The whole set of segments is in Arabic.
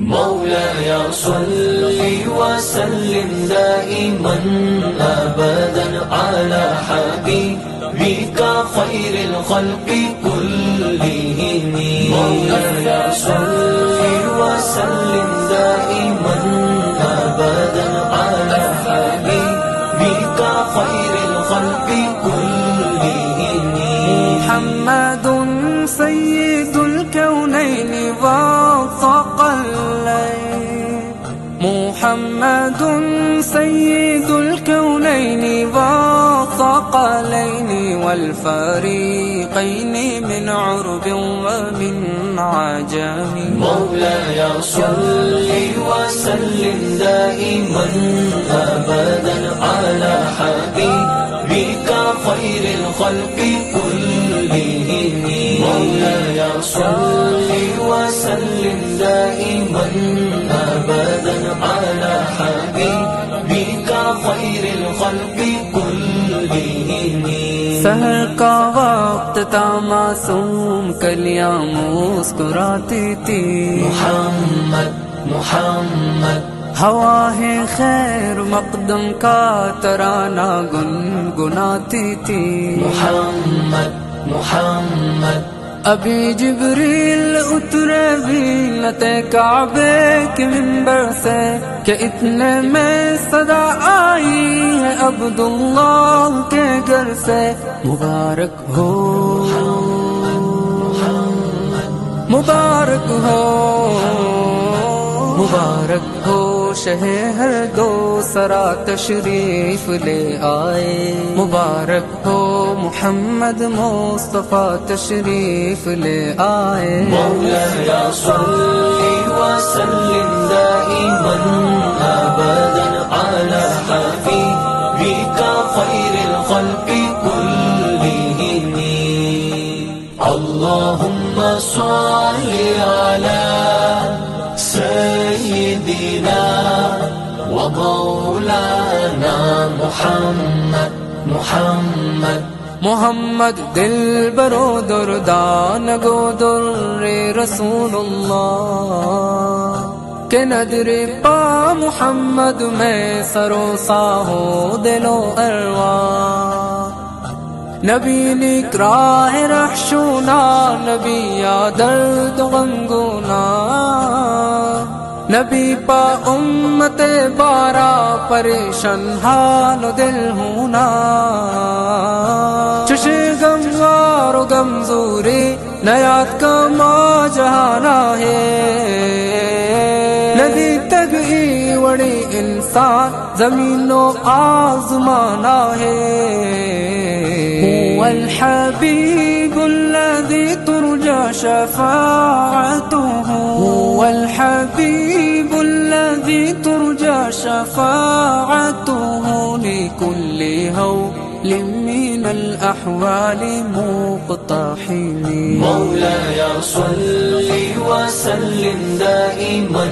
مولاي صل وسلم دائما أبدا على حبيبك خير الخلق كلهم. مولاي صل وسلم دائما أبدا على حبيبك خير الخلق كلهم. محمد سيد محمد سيد الكونين والثقلين والفريقين من عرب ومن عجم. مولاي صل وسلم دائما أبدا على حبيبك خير الخلق كلهم. مولاي صل سحر کا وقت تھا معصوم کلیاں مسکراتی تھی۔ محمد محمد۔ ہوا ہے خیر مقدم کا ترانہ گنگناتی تھی۔ محمد محمد۔ ابھی جبری اترے زینت کعبے کے ممبر سے کہ اتنے میں صدا آئی ہے عبداللہ کے گھر سے مبارک ہو مبارک ہو مبارک ہو मुबारक हो शहर दो सरा तशरीफ ले आए मुबारक हो मोहम्मद मुस्तफ़ा तशरीफ ले आए مولاي صل وسلم دائما أبدا على حبيبك خير الخلق كلهم اللهم صل على سيدنا ومولانا محمد محمد. محمد دل برو دردان گو در رسول الله کہ ندر پا محمد میں سرو ساہو دلو اروا نبی نکراہ رحشونا نبی یا درد غمگونا. نبی پا امت بارا پریشن حال دل ہونا۔ چش غمزار و غمزوری نیات کا ماں جہانا ہے۔ ندی تگ ہی وڑی انسان زمین زمینوں آزمانا ہے۔ الحبیب شفاعته هو الحبيب الذي ترجى شفاعته لكل هول من الأحوال مقتحم. مولاي صل وسلم دائما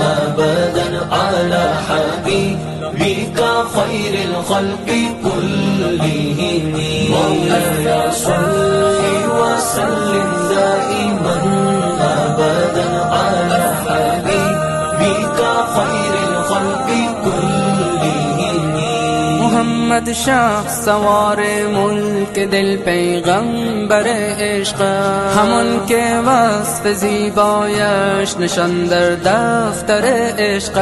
أبدا على حبيبك خير الخلق كلهم. مولاي صل محمد شاه سوار ملک دل پیغمبر عشق. همون که وصف زیبایش نشان در دفتر عشق.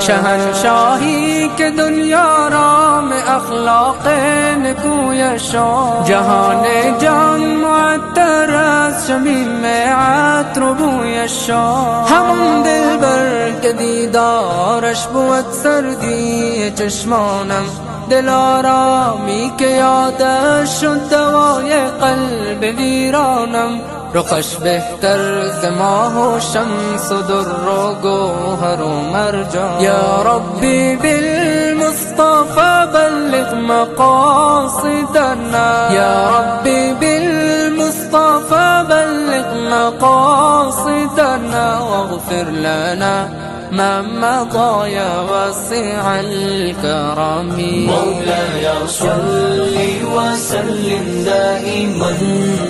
شهنشاهی که دنیا را اخلاق نکویش جهان جان معطر از شمیم عطر و بویش همون دلبر که دیدارش بود سردی چشمانم. دلارامی که یادش شد دوای قلب ویرانم. رخش بهتر ز ماه و شمس و در و گوهر و مرجان. یا ربی بالمصطفى بلغ مقاصدنا. یا ربی بالمصطفى بلغ مقاصدنا. واغفر لنا ما مضى يا واسع الكرم. مولاي صل وسلم دائما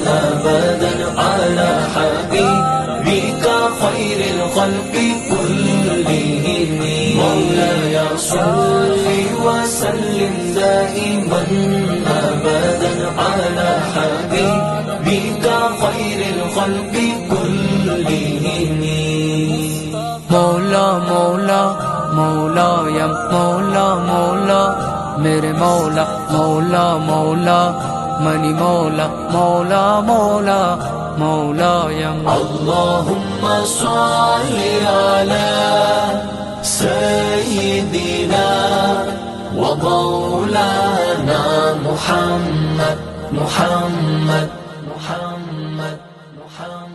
أبدا على حبيبك خير الخلق كلهم. مولاي صل وسلم دائما أبدا على حبيبك خير الخلق مولا مولا يا مولا مولا मेरे मौला मौला मौला मनी मौला मौला मौला मौला यम اللهم صل على سيدنا ومولانا محمد محمد محمد محمد